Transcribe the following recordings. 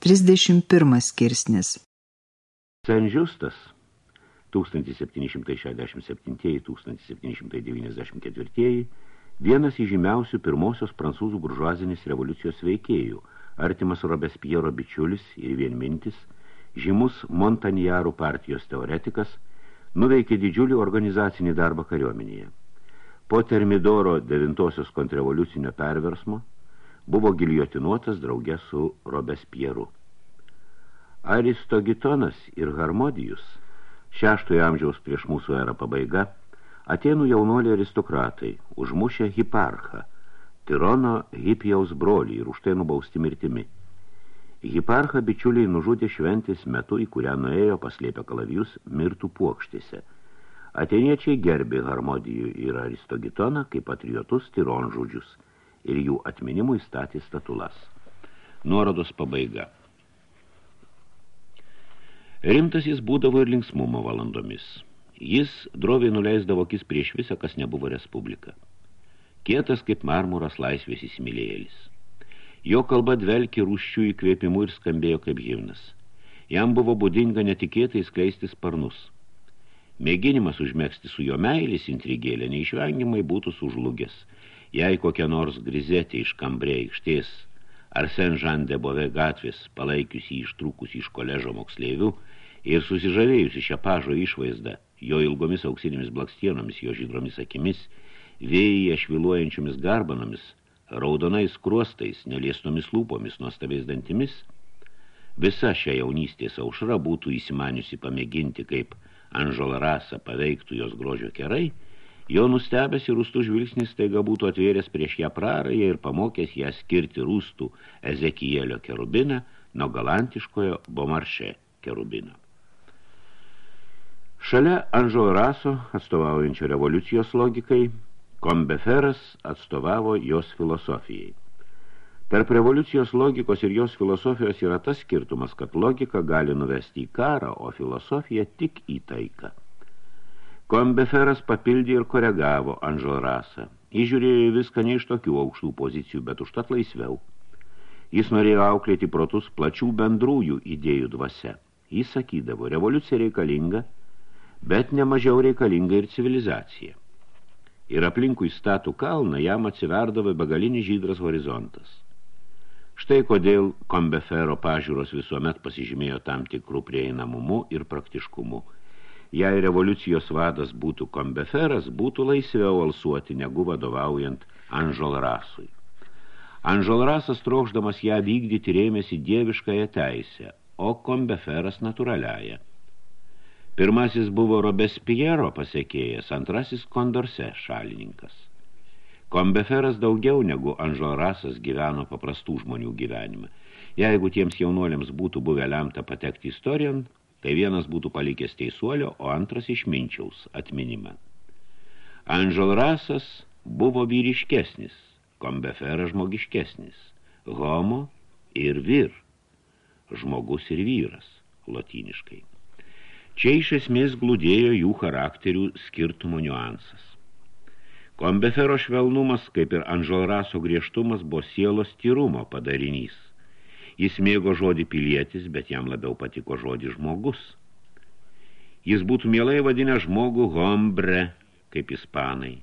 31 skirsnis Senžiustas 1767-1794 vienas įžymiausių pirmosios prancūzų buržuazinės revoliucijos veikėjų, artimas Robespiero bičiulis ir vienmintis, žymus Montanjarų partijos teoretikas, nuveikė didžiulį organizacinį darbą kariuomenėje. Po Termidoro devintosios kontrrevoliucinio perversmo buvo giliotinuotas draugė su Robespieru. Aristogitonas ir Harmodijus, šeštojo amžiaus prieš mūsų erą pabaiga, Atenų jaunuoliai aristokratai užmušė Hiparchą, Tirono Hipijaus brolį ir už tai nubausti mirtimi. Hiparchą bičiuliai nužudė šventės metu, į kurią nuėjo paslėpę kalavijus mirtų puokštėse. Ateniečiai gerbė Harmodijų ir Aristogitoną kaip patriotus tironžudžius – ir jų atminimui statė statulas. Nuorodos pabaiga. Rimtas jis būdavo ir linksmumo valandomis. Jis droviai nuleisdavo akis prieš visą, kas nebuvo respublika. Kietas kaip marmuras laisvės įsimylėjėlis. Jo kalba dvelkė rūščių įkvėpimų ir skambėjo kaip himnas. Jam buvo būdinga netikėtai skleisti sparnus. Mėginimas užmėgsti su jo meilis intrigėlė neišvengiamai būtų sužlugęs – Jei kokia nors grizetė iš kambrė aikštės ar Sen-Žan de Bove gatvės palaikiusi ištrūkusi iš koležo moksleivių ir susižavėjusi šią pažo išvaizdą, jo ilgomis auksinėmis blakstienomis, jo žydromis akimis, vėjyje šviluojančiomis garbanomis, raudonais kruostais, neliestomis lūpomis, nuostabiais dantimis, visa šią jaunystės aušra būtų įsimaniusi pamėginti, kaip Anžola Rasa paveiktų jos grožio kerai – Jo nustebęs ir rūstų žvilgsnis taiga būtų atvėręs prieš ją prarąją ir pamokęs ją skirti rūstų Ezekielio kerubiną nuo galantiškojo Bomaršė kerubino. Šalia Anžo Raso, atstovaujančio revoliucijos logikai, Kombeferas atstovavo jos filosofijai. Tarp revoliucijos logikos ir jos filosofijos yra tas skirtumas, kad logika gali nuvesti į karą, o filosofija tik į taiką. Kombeferas papildė ir koregavo Anžel rasą. Įžiūrėjo viską ne iš tokių aukštų pozicijų, bet užtat laisviau. Jis norėjo auklėti protus plačių bendrųjų idėjų dvasia. Jis sakydavo, revoliucija reikalinga, bet nemažiau reikalinga ir civilizacija. Ir aplinkui statų kalną jam atsiverdavo begalinis žydras horizontas. Štai kodėl Kombefero pažiūros visuomet pasižymėjo tam tikrų prieinamumu ir praktiškumu – jei revoliucijos vadas būtų kombeferas, būtų laisviau alsuoti, negu vadovaujant Anžol Rasui. Anžol Rasas trokšdamas ją vykdyti rėmėsi dieviškąją teisę, o kombeferas natūraliaja. Pirmasis buvo Robespiero pasiekėjas, antrasis Kondorse šalininkas. Kombeferas daugiau negu Anžol Rasas gyveno paprastų žmonių gyvenimą. Jeigu tiems jaunuoliams būtų buvę lemta patekti istorijan, tai vienas būtų palikęs teisuolio, o antras išminčiaus atminimą. Anžel Rasas buvo vyriškesnis, Kombefera žmogiškesnis, homo ir vir, žmogus ir vyras, lotyniškai. Čia iš esmės glūdėjo jų charakterių skirtumo niuansas. Kombefero švelnumas, kaip ir Anžel Raso griežtumas, buvo sielos tyrumo padarinys. Jis mėgo žodį pilietis, bet jam labiau patiko žodį žmogus. Jis būtų mielai vadinę žmogų hombre, kaip ispanai.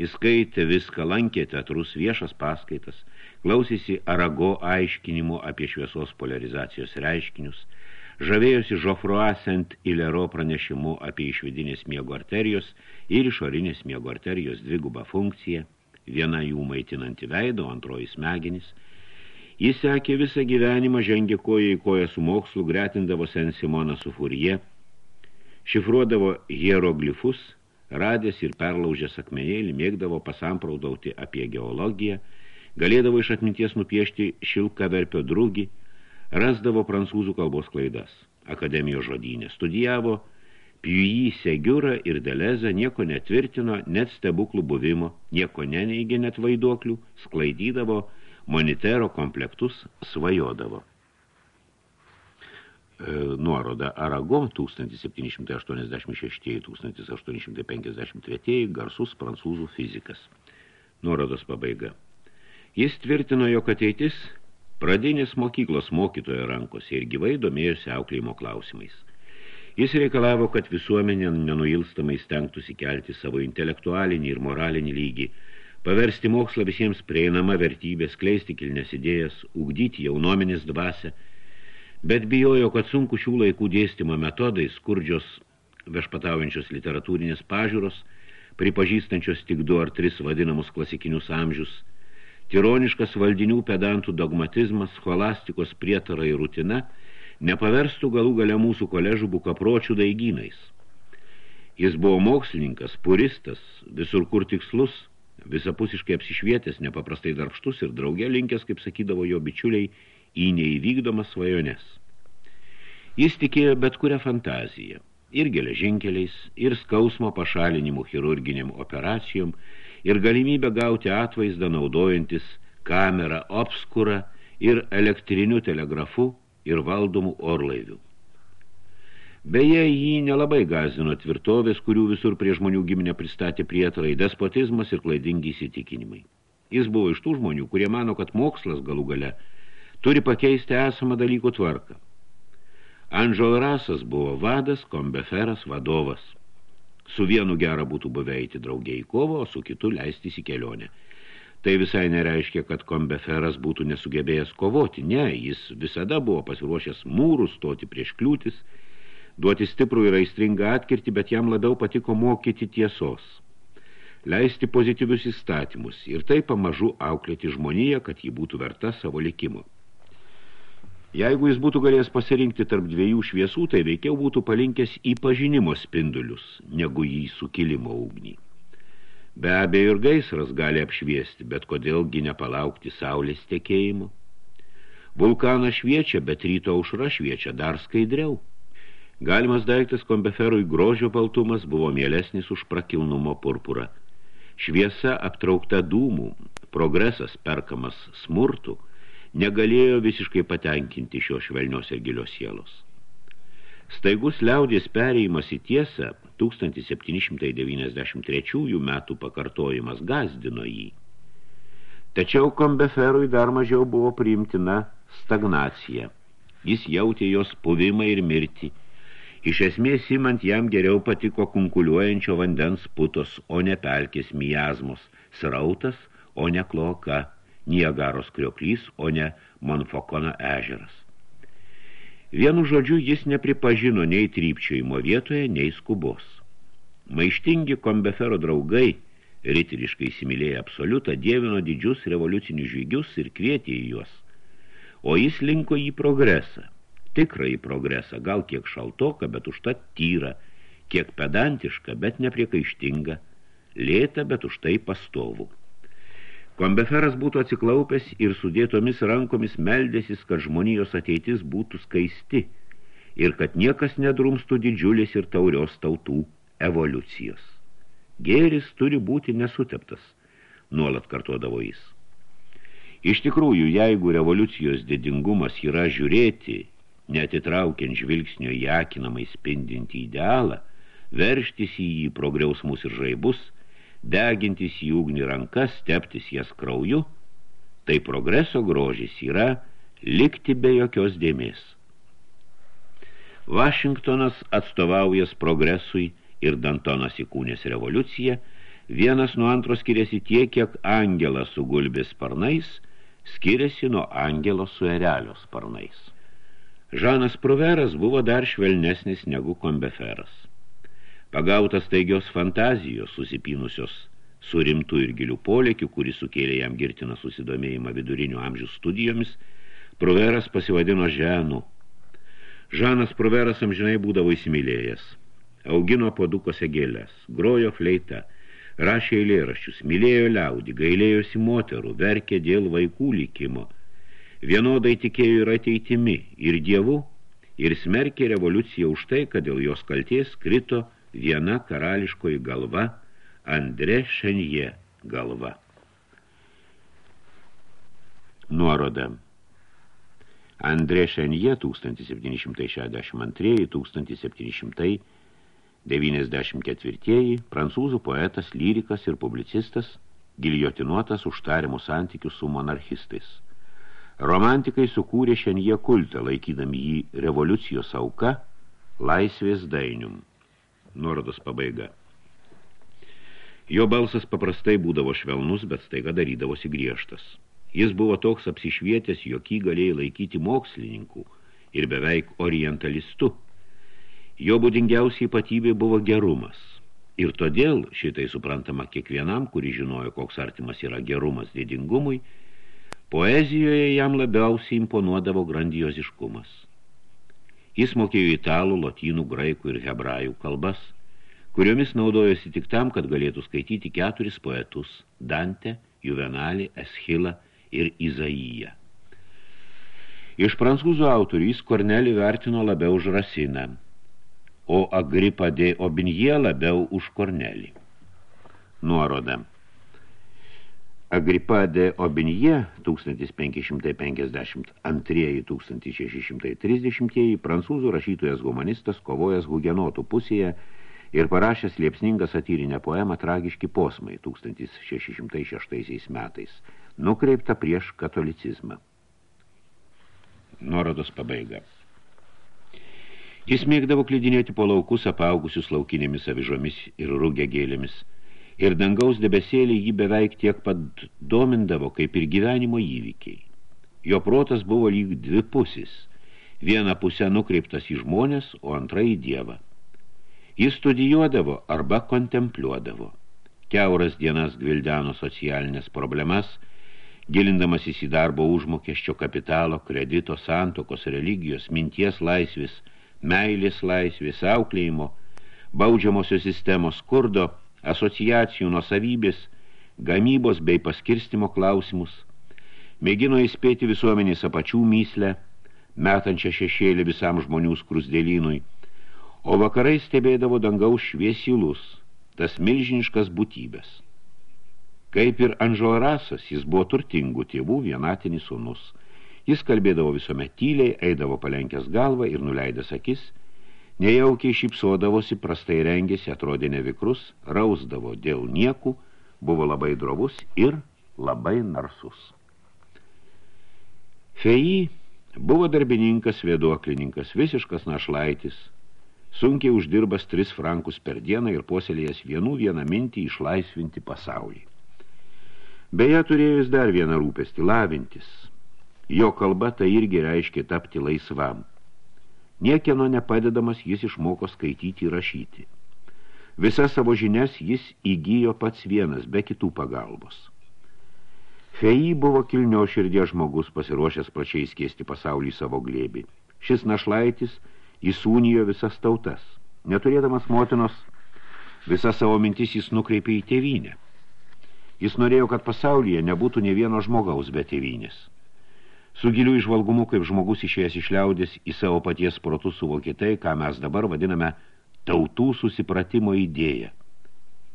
Jis skaitė viską, lankė teatrus, viešas paskaitas, klausėsi Arago aiškinimo apie šviesos polarizacijos reiškinius, žavėjosi Žofroa Sent Ilero pranešimu apie išvidinės miego arterijos ir išorinės miego arterijos dvigubą funkciją, viena jų maitinanti veido, antroji smegenis – Jis sekė visą gyvenimą, žengė koja į koją su mokslu, gretindavo Sen Simoną su Furie, šifruodavo hieroglifus, radęs ir perlaužęs akmenėlį, mėgdavo pasampraudauti apie geologiją, galėdavo iš atminties nupiešti šilką verpio drugį, rasdavo prancūzų kalbos klaidas. Akademijos žodynė studijavo, Piujį, Segiurą ir Delezą nieko netvirtino, net stebuklų buvimo, nieko neneigė net vaiduoklių, sklaidydavo, monitero komplektus svajodavo. E, nuoroda Arago 1786-1853 garsus prancūzų fizikas. Nuorodos pabaiga. Jis tvirtino, jog ateitis pradinės mokyklos mokytojo rankose ir gyvai domėjosi auklėjimo klausimais. Jis reikalavo, kad visuomenė nenuilstamai stengtųsi kelti savo intelektualinį ir moralinį lygį, paversti mokslą visiems prieinama vertybė, skleisti kilnes idėjas, ugdyti jaunomenis dvasę, bet bijojo, kad sunku šių laikų dėstymo metodai, skurdžios vešpataujančios literatūrinės pažiūros, pripažįstančios tik du ar tris vadinamus klasikinius amžius, tironiškas valdinių pedantų dogmatizmas, scholastikos prietara ir rutina – nepaverstų galų gale mūsų koležų bukapročių daigynais. Jis buvo mokslininkas, puristas, visur kur tikslus, visapusiškai apsišvietęs, nepaprastai darbštus ir draugė linkęs, kaip sakydavo jo bičiuliai, į neįvykdomas svajones. Jis tikėjo bet kurią fantaziją, ir geležinkeliais, ir skausmo pašalinimu chirurginiam operacijom, ir galimybę gauti atvaizdą naudojantis kamerą obskurą ir elektriniu telegrafu ir valdomų orlaivių. Beje, jį nelabai gazino tvirtovės, kurių visur prie žmonių giminę pristatė prietarai, despotizmas ir klaidingi įsitikinimai. Jis buvo iš tų žmonių, kurie mano, kad mokslas galų gale turi pakeisti esamą dalykų tvarką. Andžel Rasas buvo vadas, kombeferas vadovas. Su vienu gera būtų buvę eiti draugiai į kovą, o su kitu leistis į kelionę – Tai visai nereiškia, kad kombeferas būtų nesugebėjęs kovoti. Ne, jis visada buvo pasiruošęs mūrų stoti prieš kliūtis, duoti stiprų ir aistringą atkirtį, bet jam labiau patiko mokyti tiesos. Leisti pozityvius įstatymus ir tai pamažu auklėti žmoniją, kad ji būtų verta savo likimo. Jeigu jis būtų galėjęs pasirinkti tarp dviejų šviesų, tai veikiau būtų palinkęs į pažinimo spindulius, negu į sukilimo ugnį. Be abejo ir gaisras gali apšviesti, bet kodėlgi nepalaukti saulės tekėjimo? Vulkanas šviečia, bet ryto aušra šviečia dar skaidriau. Galimas daiktas kombeferui grožio baltumas buvo mielesnis už prakilnumo purpurą. Šviesa aptraukta dūmų, progresas perkamas smurtų, negalėjo visiškai patenkinti šio švelnios ir gilios sielos. Staigus liaudės perėjimas į tiesą 1793 metų pakartojimas gazdino jį. Tačiau kombeferui dar mažiau buvo priimtina stagnacija. Jis jautė jos puvimą ir mirtį. Iš esmės imant jam geriau patiko kunkuliuojančio vandens putos, o ne pelkės miazmos, srautas, o ne kloka, Niagaros krioklys, o ne Monfokono ežeras. Vienu žodžiu jis nepripažino nei trypčiojimo vietoje, nei skubos. Maištingi kombefero draugai, riteriškai įsimylėję absoliutą, dievino didžius revoliucinius žygius ir kvietė į juos. O jis linko į progresą, tikrąjį progresą, gal kiek šaltoką, bet užtat tyrą, kiek pedantišką, bet nepriekaištingą, lėtą, bet už tai pastovų. Kombeferas būtų atsiklaupęs ir sudėtomis rankomis meldėsis, kad žmonijos ateitis būtų skaisti ir kad niekas nedrumstų didžiulės ir taurios tautų evoliucijos. Gėris turi būti nesuteptas, nuolat kartuodavo jis. Iš tikrųjų, jeigu revoliucijos didingumas yra žiūrėti, netitraukiant žvilgsnio į akinamai spindinti idealą, verštis į jį progreusmus ir žaibus – degintis į ugnį rankas, teptis jas krauju, tai progreso grožis yra likti be jokios dėmės. Vašingtonas atstovaujas progresui ir Dantonas įkūnės revoliuciją, vienas nuo antro skiriasi tiek, kiek angelas su gulbės sparnais skiriasi nuo angelo su erelio sparnais. Žanas Proveras buvo dar švelnesnis negu kombeferas. Pagautas taigios fantazijos, susipynusios su rimtu ir giliu polėkiu, kuris sukėlė jam girtiną susidomėjimą vidurinių amžių studijomis, Proveras pasivadino Ženu. Žanas Proveras amžinai būdavo įsimylėjęs. Augino podukose gėlės, grojo fleita, rašė eilėraščius, mylėjo liaudį, gailėjosi moterų, verkė dėl vaikų likimo. Vienodai tikėjo ir ateitimi, ir dievu, ir smerkė revoliuciją už tai, kad dėl jos kalties krito viena karališkoji galva, Andrė Šenje galva. Nuoroda. Andrė Šenje 1762-1794, prancūzų poetas, lyrikas ir publicistas, giljotinuotas už tariamų santykių su monarchistais. Romantikai sukūrė šiandien kultą, laikydami jį revoliucijos auka, laisvės dainium. Nuorodos pabaiga. Jo balsas paprastai būdavo švelnus, bet staiga darydavosi griežtas. Jis buvo toks apsišvietęs, jog jį galėjai laikyti mokslininkų ir beveik orientalistu. Jo būdingiausiai ypatybė buvo gerumas. Ir todėl, šitai suprantama kiekvienam, kuri žinojo, koks artimas yra gerumas dėdingumui, poezijoje jam labiausiai imponuodavo grandioziškumas. Jis mokėjo italų, lotynų, graikų ir hebrajų kalbas – kuriomis naudojosi tik tam, kad galėtų skaityti keturis poetus – Dante, Juvenalį, Eschilą ir Izaiją. Iš prancūzų autorių jis Kornelį vertino labiau už Rasiną, o Agripa de Obinje labiau už Kornelį. Nuoroda. Agripa de Obinje 1552-1630 prancūzų rašytojas humanistas kovojęs hugenotų pusėje – ir parašęs liepsningą satyrinę poemą Tragiški posmai 1606 metais, nukreipta prieš katolicizmą. Nuorodos pabaiga. Jis mėgdavo klydinėti po laukus apaugusius laukinėmis avižomis ir rūgė gėlėmis, ir dangaus debesėlį jį beveik tiek pat domindavo, kaip ir gyvenimo įvykiai. Jo protas buvo lyg dvi pusis, viena pusė nukreiptas į žmonės, o antra į dievą. Jis studijuodavo arba kontempliuodavo. Keuras dienas gvildeno socialinės problemas, gilindamasis į darbo užmokesčio kapitalo, kredito, santokos, religijos, minties laisvis, meilės laisvės, auklėjimo, baudžiamosios sistemos skurdo, asociacijų nuosavybės, gamybos bei paskirstimo klausimus, mėgino įspėti visuomenės apačių myslę, metančią šešėlį visam žmonių skrusdėlynui, o vakarai stebėdavo dangaus šviesilus, tas milžiniškas būtybės. Kaip ir Anžoarasas, jis buvo turtingų tėvų vienatinis sūnus. Jis kalbėdavo visuomet tyliai, eidavo palenkęs galvą ir nuleidęs akis, nejaukiai šypsodavosi, prastai rengėsi, atrodė nevikrus, rausdavo dėl niekų, buvo labai drovus ir labai narsus. Feji buvo darbininkas, vėduoklininkas, visiškas našlaitis, sunkiai uždirbas tris frankus per dieną ir puoselėjęs vienų vieną mintį išlaisvinti pasaulį. Beje, turėjus dar vieną rūpestį – lavintis. Jo kalba tai irgi reiškia tapti laisvam. Niekieno nepadedamas jis išmoko skaityti ir rašyti. Visas savo žinias jis įgyjo pats vienas, be kitų pagalbos. Feji buvo kilnio širdės žmogus, pasiruošęs plačiai skėsti pasaulį savo glėbį. Šis našlaitis – įsūnijo visas tautas. Neturėdamas motinos, visą savo mintis jis nukreipė į tėvynę. Jis norėjo, kad pasaulyje nebūtų ne vieno žmogaus be tėvynės. Su giliu išvalgumu, kaip žmogus išėjęs iš liaudės, į savo paties protus suvokė tai, ką mes dabar vadiname tautų susipratimo idėją.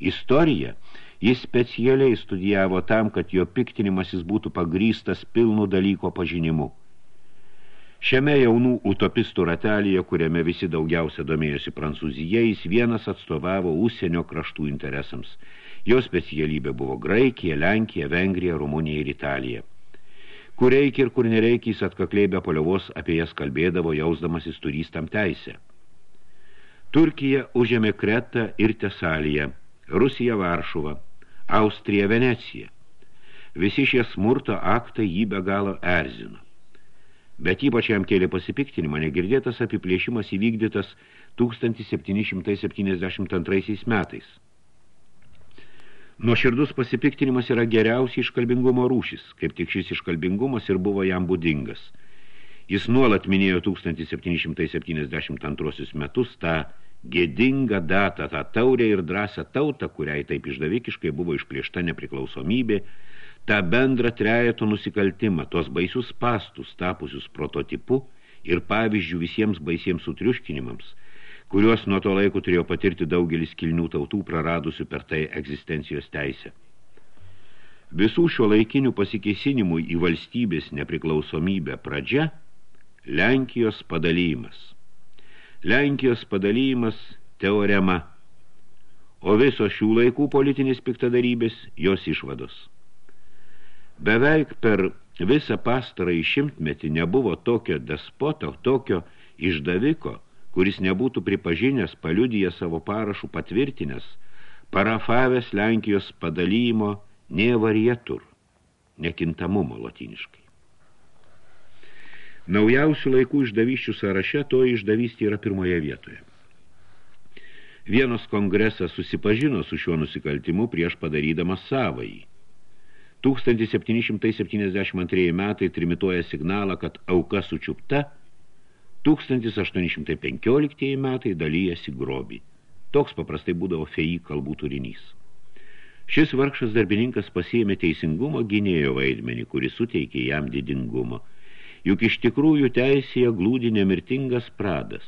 Istoriją jis specialiai studijavo tam, kad jo piktinimasis būtų pagrystas pilnų dalyko pažinimu – Šiame jaunų utopistų ratelėje, kuriame visi daugiausia domėjosi Prancūzija, jis vienas atstovavo užsienio kraštų interesams. Jo specialybė buvo Graikija, Lenkija, Vengrija, Rumunija ir Italija. Kur reikia ir kur nereikia, jis atkakliai be poliovos apie jas kalbėdavo, jausdamasis turistam teisę. Turkija užėmė Kretą ir Tesaliją, Rusija Varšuvą, Austrija Venecija. Visi šie smurto aktai jį be galo erzino bet ypač jam kėlė pasipiktinimą negirdėtas apiplėšimas įvykdytas 1772 metais. Nuoširdus pasipiktinimas yra geriausiai iškalbingumo rūšis, kaip tik šis iškalbingumas ir buvo jam būdingas. Jis nuolat minėjo 1772 metus tą gėdingą datą, tą taurę ir drąsą tautą, kuriai taip išdavikiškai buvo išplėšta nepriklausomybė, tą bendrą trejeto nusikaltimą, tos baisius pastus tapusius prototipu ir pavyzdžių visiems baisiems sutriuškinimams, kuriuos nuo to laiko turėjo patirti daugelis kilnių tautų praradusių per tai egzistencijos teisę. Visų šio laikinių pasikeisinimų į valstybės nepriklausomybę pradžia – Lenkijos padalymas. Lenkijos padalymas – teorema, o visos šių laikų politinės piktadarybės – jos išvados – Beveik per visą pastarą išimtmetį nebuvo tokio despoto, tokio išdaviko, kuris nebūtų pripažinęs, paliudyję savo parašų patvirtinęs, parafavęs Lenkijos padalymo nevarietur, nekintamumo latiniškai. Naujausių laikų išdavyščių sąraše to išdavystė yra pirmoje vietoje. Vienos kongresas susipažino su šiuo nusikaltimu prieš padarydamas savąjį. 1772 metai trimituoja signalą, kad auka sučiupta, 1815 metai dalyjasi grobį. Toks paprastai būdavo feji kalbų turinys. Šis vargšas darbininkas pasiėmė teisingumo gynėjo vaidmenį, kuris suteikė jam didingumo. Juk iš tikrųjų teisėje glūdi nemirtingas pradas.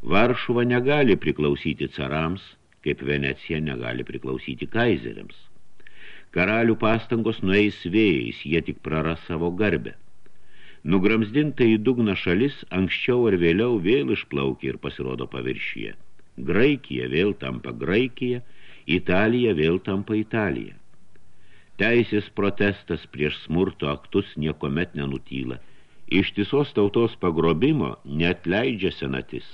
Varšuva negali priklausyti carams, kaip Venecija negali priklausyti kaizeriams. Karalių pastangos nueis vėjais, jie tik praras savo garbę. Nugramsdinta į dugną šalis anksčiau ar vėliau vėl išplaukia ir pasirodo paviršyje. Graikija vėl tampa Graikija, Italija vėl tampa Italija. Teisės protestas prieš smurto aktus niekomet nenutyla. Ištisos tautos pagrobimo net leidžia senatis.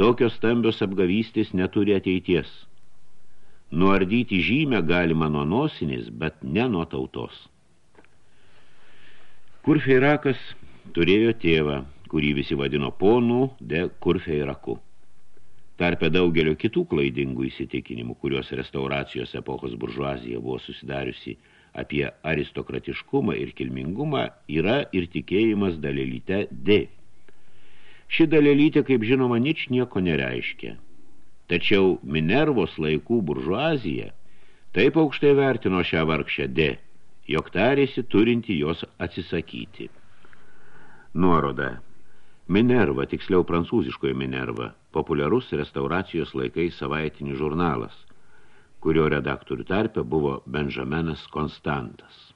Tokios stambios apgavystės neturi ateities – Nuardyti žymę galima nuo nosinės, bet ne nuo tautos. Kurfeirakas turėjo tėvą, kurį visi vadino ponų de Kurfeiraku. Tarpe daugelio kitų klaidingų įsitikinimų, kuriuos restauracijos epochos buržuazija buvo susidariusi apie aristokratiškumą ir kilmingumą, yra ir tikėjimas dalelyte D. Ši dalelytė, kaip žinoma, nič nieko nereiškia – Tačiau Minervos laikų buržuazija taip aukštai vertino šią vargšę D, jog tarėsi turinti jos atsisakyti. Nuoroda. Minerva, tiksliau prancūziškoji Minerva, populiarus restauracijos laikais savaitinis žurnalas, kurio redaktorių tarpe buvo Benjaminas Konstantas.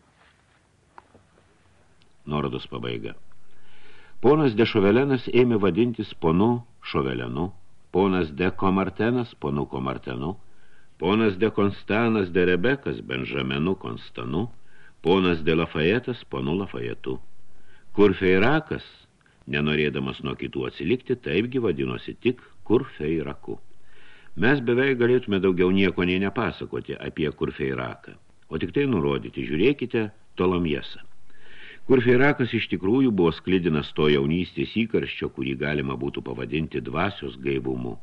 Nuorodos pabaiga. Ponas de Šovelenas ėmė vadintis ponu Šovelenu, ponas de Komartenas, ponu Komartenu, ponas de Konstanas de Rebekas, Benžamenu Konstanu, ponas de Lafayetas, ponu Lafayetu. Kurfeirakas, nenorėdamas nuo kitų atsilikti, taipgi vadinosi tik Kurfeiraku. Mes beveik galėtume daugiau nieko nei nepasakoti apie Kurfeiraką, o tik tai nurodyti, žiūrėkite Tolomjesą kur Feirakas iš tikrųjų buvo sklidinas to jaunystės įkarščio, kurį galima būtų pavadinti dvasios gaivumu.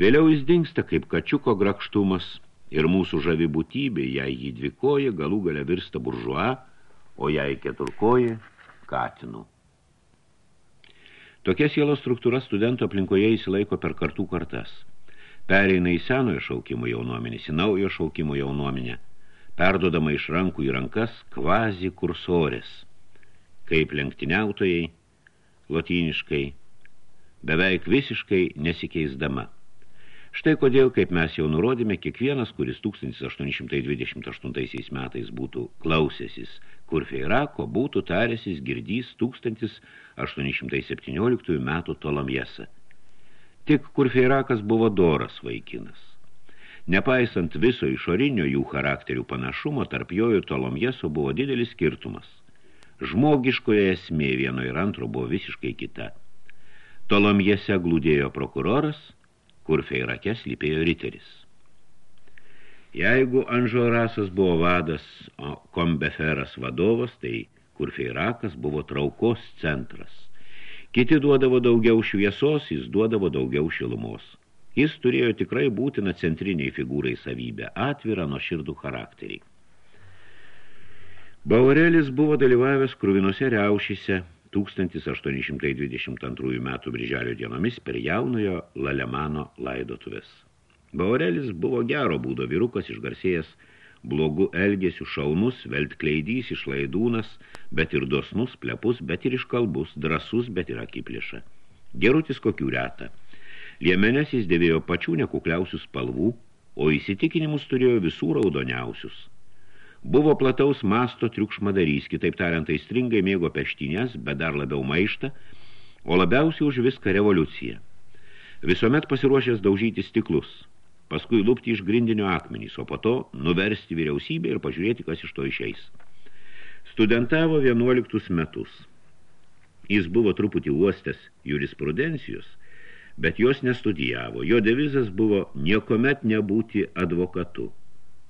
Vėliau jis dingsta kaip kačiuko grakštumas ir mūsų žavi būtybė, jei jį dvikoja, galų gale virsta buržua, o jei keturkoja, katinu. Tokia sielos struktūra studento aplinkoje įsilaiko per kartų kartas. Pereina į senojo šaukimo jaunuomenį, į naujo šaukimo jaunuomenę – perdodama iš rankų į rankas kvazi kursorės, kaip lenktyniautojai, lotyniškai, beveik visiškai nesikeisdama. Štai kodėl, kaip mes jau nurodėme, kiekvienas, kuris 1828 metais būtų klausęsis Kurfeirako, būtų taręsis girdys 1817 metų Tolomjesą. Tik Kurfeirakas buvo doras vaikinas. Nepaisant viso išorinio jų charakterių panašumo, tarp jo ir Tolomjeso buvo didelis skirtumas. Žmogiškoje esmė vieno ir antro buvo visiškai kita. Tolomjese glūdėjo prokuroras, kur Feirake slypėjo riteris. Jeigu Anžorasas buvo vadas, o Kombeferas vadovas, tai kur Feirakas buvo traukos centras. Kiti duodavo daugiau šviesos, jis duodavo daugiau šilumos. Jis turėjo tikrai būtiną centriniai figūrai savybę, atvirą nuo širdų charakterį. Baurelis buvo dalyvavęs kruvinose riaušyse 1822 metų birželio dienomis per jaunojo Lalemano laidotuvės. Baurelis buvo gero būdo vyrukas išgarsėjęs blogų elgesių šaunus, veltkleidys, išlaidūnas, bet ir dosnus, plepus, bet ir iškalbus, drasus, bet ir akipliša. Gerutis kokių retą. Liemenes jis dėvėjo pačių nekukliausių spalvų, o įsitikinimus turėjo visų raudoniausius. Buvo plataus masto triukšmadarys, kitaip tariant, aistringai mėgo peštinės, bet dar labiau maištą, o labiausiai už viską revoliuciją. Visuomet pasiruošęs daužyti stiklus, paskui lupti iš grindinio akmenys, o po to nuversti vyriausybę ir pažiūrėti, kas iš to išeis. Studentavo 11 metus. Jis buvo truputį uostęs jurisprudencijos, bet jos nestudijavo. Jo devizas buvo niekomet nebūti advokatu,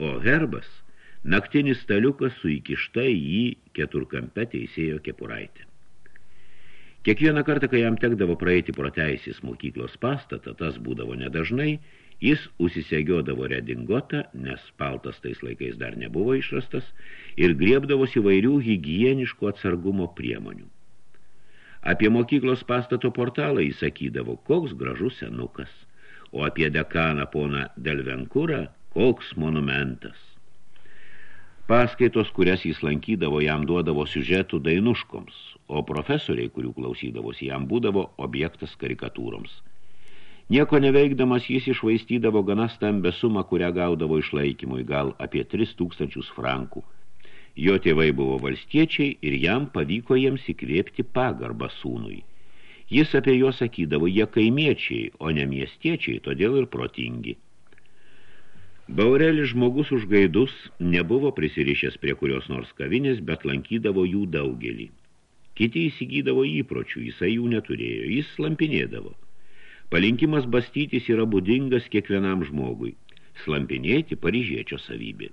o herbas – naktinis staliukas su įkišta į jį keturkampe teisėjo kepuraitė. Kiekvieną kartą, kai jam tekdavo praeiti pro teisės mokyklos pastatą, tas būdavo nedažnai, jis užsisegiodavo redingotą, nes paltas tais laikais dar nebuvo išrastas, ir griebdavosi įvairių higieniškų atsargumo priemonių. Apie mokyklos pastato portalą įsakydavo, koks gražus senukas, o apie dekaną poną Delvenkurą, koks monumentas. Paskaitos, kurias jis lankydavo, jam duodavo siužetų dainuškoms, o profesoriai, kurių klausydavosi, jam būdavo objektas karikatūroms. Nieko neveikdamas jis išvaistydavo gana stambę sumą, kurią gaudavo išlaikymui, gal apie 3000 frankų. Jo tėvai buvo valstiečiai ir jam pavyko jiems įkvėpti pagarbą sūnui. Jis apie juos sakydavo, jie kaimiečiai, o ne miestiečiai, todėl ir protingi. Baurelis žmogus už gaidus nebuvo prisirišęs prie kurios nors kavinės, bet lankydavo jų daugelį. Kiti įsigydavo įpročių, jisai jų neturėjo, jis slampinėdavo. Palinkimas bastytis yra būdingas kiekvienam žmogui. Slampinėti paryžiečio savybė.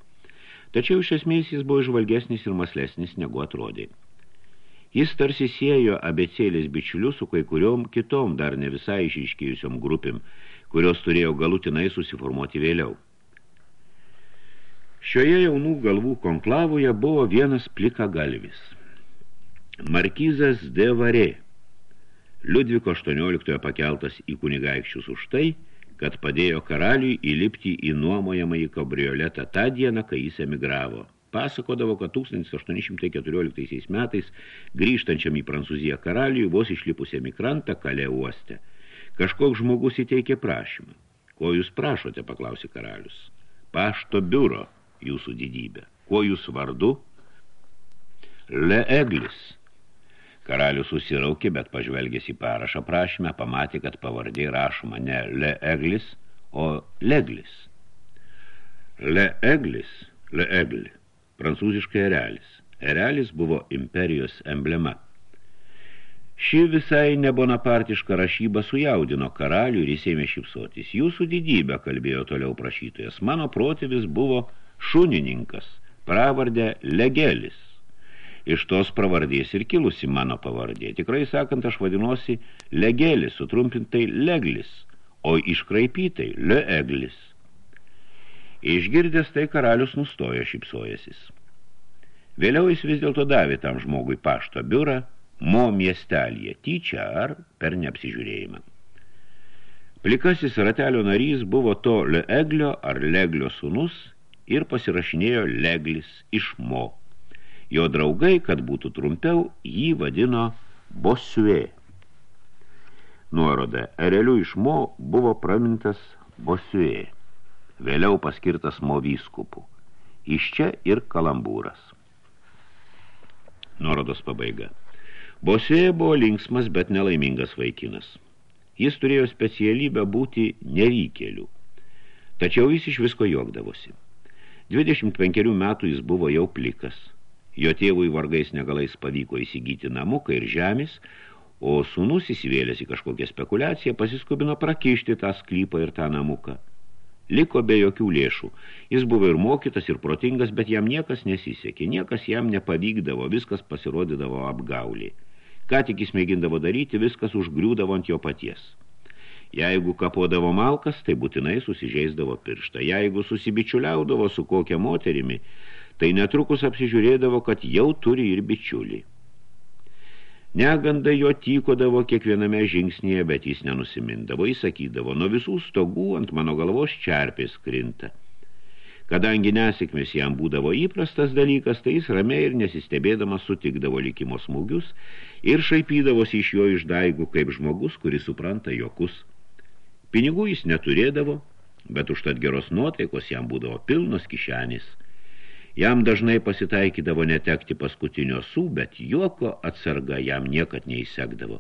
Tačiau iš esmės jis buvo žvalgesnis ir maslesnis negu atrodė. Jis tarsi siejo abecėlės bičiulius su kai kuriom kitom dar ne visai išiškėjusiom grupėm, kurios turėjo galutinai susiformuoti vėliau. Šioje jaunų galvų konklavoje buvo vienas plika galvis. Markizas de Varė, Liudviko 18 pakeltas į kunigaikščius už tai, kad padėjo karaliui įlipti į nuomojamą į kabrioletą tą dieną, kai jis emigravo. Pasakodavo, kad 1814 metais grįžtančiam į Prancūziją karaliui vos išlipusiam į krantą kalė uoste. Kažkoks žmogus įteikė prašymą. Ko jūs prašote, paklausė karalius. Pašto biuro jūsų didybė. Kuo jūs vardu? Le Eglis. Karalius susiraukė, bet pažvelgęs į parašą prašymę, pamatė, kad pavardė rašoma ne Le Eglis, o Leglis. Le Eglis, Le Egli, prancūziškai erelis. Erelis buvo imperijos emblema. Ši visai nebonapartiška rašyba sujaudino karalių ir įsėmė šipsotis. Jūsų didybė, kalbėjo toliau prašytojas, mano protėvis buvo šunininkas, pravardę Legelis. Iš tos pravardės ir kilusi mano pavardė. Tikrai sakant, aš vadinuosi Legelis, sutrumpintai Leglis, o iškraipytai Leeglis. Išgirdęs tai karalius nustojo šipsojasis. Vėliau jis vis dėlto davė tam žmogui pašto biurą, mo miestelėje, tyčia ar per neapsižiūrėjimą. Plikasis ratelio narys buvo to Leeglio ar Leglio sūnus ir pasirašinėjo Leglis iš Mo. Jo draugai, kad būtų trumpiau, jį vadino Bosue. Nuoroda Ereliu iš Mo buvo pramintas Bosue, vėliau paskirtas Mo vyskupų. Iš čia ir kalambūras. Nuorodos pabaiga. Bosue buvo linksmas, bet nelaimingas vaikinas. Jis turėjo specialybę būti nevykėlių, tačiau jis iš visko juokdavosi. 25 metų jis buvo jau plikas. Jo tėvui vargais negalais pavyko įsigyti namuką ir žemės, o sūnus įsivėlęs į kažkokią spekulaciją pasiskubino prakišti tą sklypą ir tą namuką. Liko be jokių lėšų. Jis buvo ir mokytas, ir protingas, bet jam niekas nesisekė, niekas jam nepavykdavo, viskas pasirodydavo apgaulį. Ką tik jis mėgindavo daryti, viskas užgriūdavo ant jo paties. Jeigu kapodavo malkas, tai būtinai susižeisdavo pirštą. Jeigu susibičiuliaudavo su kokia moterimi, tai netrukus apsižiūrėdavo, kad jau turi ir bičiulį. Neganda jo tykodavo kiekviename žingsnėje, bet jis nenusimindavo, jis sakydavo, nuo visų stogų ant mano galvos čerpės krinta. Kadangi nesikmės jam būdavo įprastas dalykas, tai jis ramiai ir nesistebėdamas sutikdavo likimo smūgius ir šaipydavosi iš jo išdaigų kaip žmogus, kuris supranta jokus. Pinigų jis neturėdavo, bet užtat geros nuotaikos jam būdavo pilnos kišenės. Jam dažnai pasitaikydavo netekti paskutinio sų, bet juoko atsarga jam niekad neįsekdavo.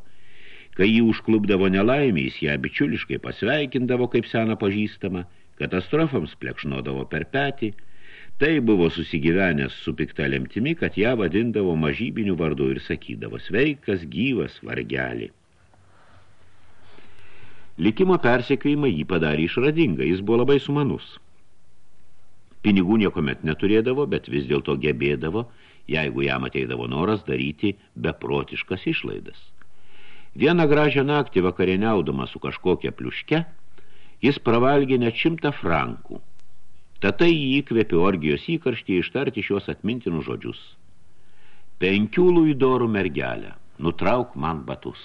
Kai jį užklubdavo nelaimė, jis ją bičiuliškai pasveikindavo kaip seną pažįstamą, katastrofams plekšnodavo per petį, Tai buvo susigyvenęs su pikta lemtimi, kad ją vadindavo mažybiniu vardu ir sakydavo sveikas, gyvas, vargelį. Likimo persekėjimą jį padarė išradingą, jis buvo labai sumanus. Pinigų niekomet neturėdavo, bet vis dėlto gebėdavo, jeigu jam ateidavo noras daryti beprotiškas išlaidas. Vieną gražią naktį vakarieniaudama su kažkokia pliuške, jis pravalgė net šimtą frankų. Tatai jį įkvėpė orgijos įkarštį ištarti šios atmintinų žodžius. Penkių luidorų mergelę, nutrauk man batus.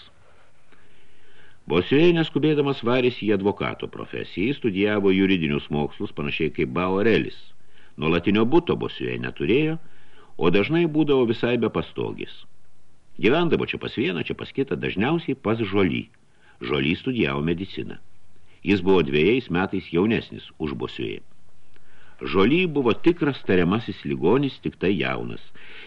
Bosiuėj neskubėdamas varėsi į advokato profesiją, jis studijavo juridinius mokslus panašiai kaip Bauerelis. Nuolatinio buto Bosiuėj neturėjo, o dažnai būdavo visai be pastogės. Gyvendavo čia pas vieną, čia pas kitą, dažniausiai pas žolį. Žolį studijavo mediciną. Jis buvo dviejais metais jaunesnis už bosiuėje. Žolį buvo tikras tariamasis ligonis, tik tai jaunas.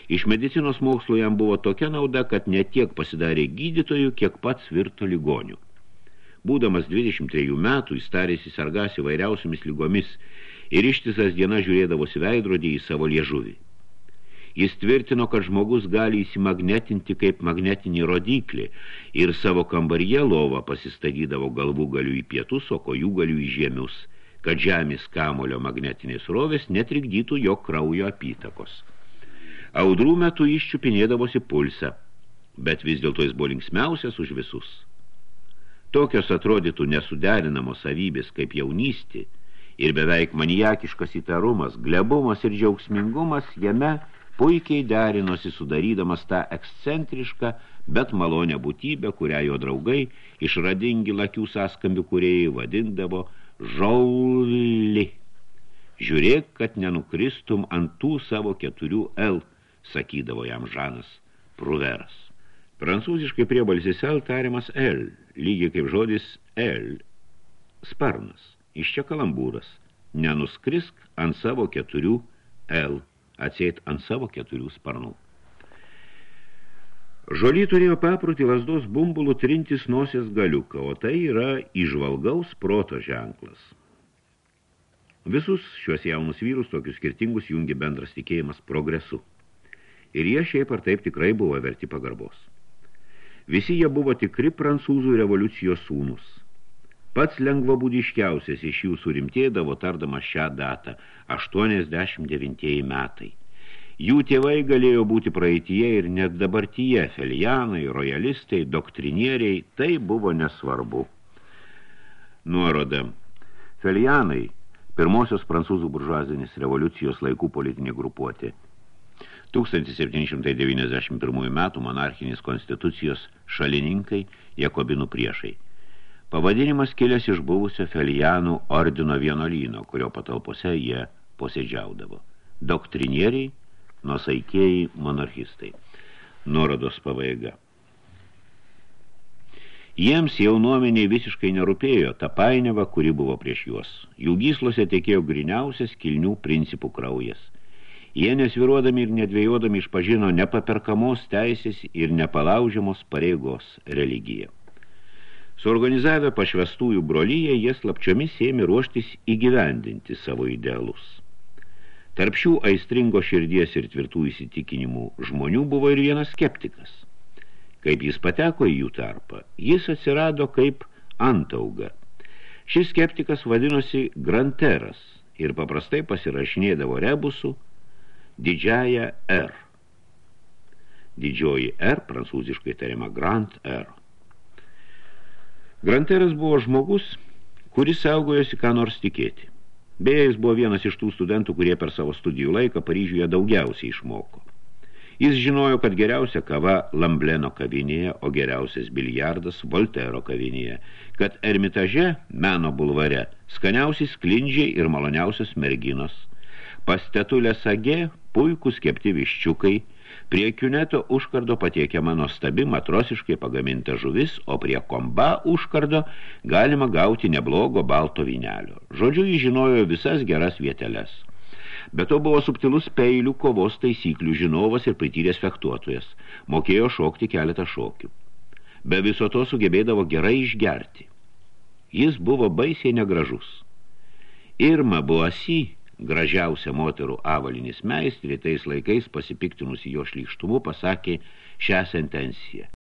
Iš medicinos mokslo jam buvo tokia nauda, kad ne tiek pasidarė gydytojų, kiek pats virto ligonių. Būdamas 23 metų, jis tarėsi sargasi vairiausiamis lygomis ir ištisas diena žiūrėdavosi veidrodį į savo liežuvį. Jis tvirtino, kad žmogus gali įsimagnetinti kaip magnetinį rodiklį ir savo kambaryje lovą pasistadydavo galvų galių į pietus, o kojų galių į žiemius, kad žemės kamulio magnetinės rovės netrikdytų jo kraujo apytakos. Audrų metu iščiupinėdavosi pulsą, bet vis dėlto jis buvo linksmiausias už visus. Tokios atrodytų nesuderinamos savybės kaip jaunystė ir beveik manijakiškas įtarumas, glebumas ir džiaugsmingumas jame – puikiai derinosi sudarydamas tą ekscentrišką, bet malonę būtybę, kurią jo draugai išradingi lakių sąskambių kuriejai vadindavo žauli. Žiūrėk, kad nenukristum ant tų savo keturių L, sakydavo jam Žanas Pruveras. Prancūziškai priebalsis L tariamas L, lygiai kaip žodis L, sparnas, iš čia kalambūras, nenuskrisk ant savo keturių L atseit ant savo keturių sparnų. Žoly turėjo paprutį lasdos bumbulų trintis nosies galiuką, o tai yra išvalgaus proto ženklas. Visus šios jaunus vyrus, tokius skirtingus, jungi bendras tikėjimas progresu. Ir jie šiaip ar taip tikrai buvo verti pagarbos. Visi jie buvo tikri prancūzų revoliucijos sūnus – Pats lengvabūdiškiausias iš jų surimtėdavo tardama šią datą – 89 metai. Jų tėvai galėjo būti praeitie ir net dabartyje – felijanai, rojalistai, doktrinieriai – tai buvo nesvarbu. Nuoroda. Felijanai – pirmosios prancūzų buržuazinės revoliucijos laikų politinė grupuotė. 1791 metų monarchinės konstitucijos šalininkai – Jakobinų priešai. Pavadinimas kilęs iš buvusio Felijanų ordino vienolyno, kurio patalpose jie posėdžiaudavo. Doktrinieriai, nusaikėjai monarchistai. Nuorodos pavaiga. Jiems jaunuomeniai visiškai nerūpėjo ta painiava, kuri buvo prieš juos. Jų gyslose tekėjo griniausias kilnių principų kraujas. Jie nesviruodami ir nedvėjodami išpažino nepaperkamos teisės ir nepalaužiamos pareigos religiją. Suorganizavę pašvestųjų brolyje, jie slapčiomis ėmė ruoštis įgyvendinti savo idealus. Tarp šių aistringo širdies ir tvirtų įsitikinimų žmonių buvo ir vienas skeptikas. Kaip jis pateko į jų tarpą, jis atsirado kaip antauga. Šis skeptikas vadinosi Granteras ir paprastai pasirašinėdavo rebusų didžiąją R. Didžioji R, prancūziškai tariama Grand R. Granteras buvo žmogus, kuris saugojosi ką nors tikėti. Beje, jis buvo vienas iš tų studentų, kurie per savo studijų laiką Paryžiuje daugiausiai išmoko. Jis žinojo, kad geriausia kava Lambleno kavinėje, o geriausias biliardas Voltero kavinėje, kad Ermitaže, meno bulvare, skaniausiai sklindžiai ir maloniausios merginos, pastetulė sagė, puikūs kepti viščiukai – Prie kiuneto užkardo patiekiama nuostabi matrosiškai pagaminta žuvis, o prie komba užkardo galima gauti neblogo balto vynelio. Žodžiu, jis žinojo visas geras vieteles. Bet to buvo subtilus peilių kovos taisyklių žinovas ir prityręs fektuotojas. Mokėjo šokti keletą šokių. Be viso to sugebėdavo gerai išgerti. Jis buvo baisiai negražus. Irma Buasi, gražiausia moterų avalinis meistrė, tais laikais pasipiktinusi jo šlykštumu, pasakė šią sentenciją.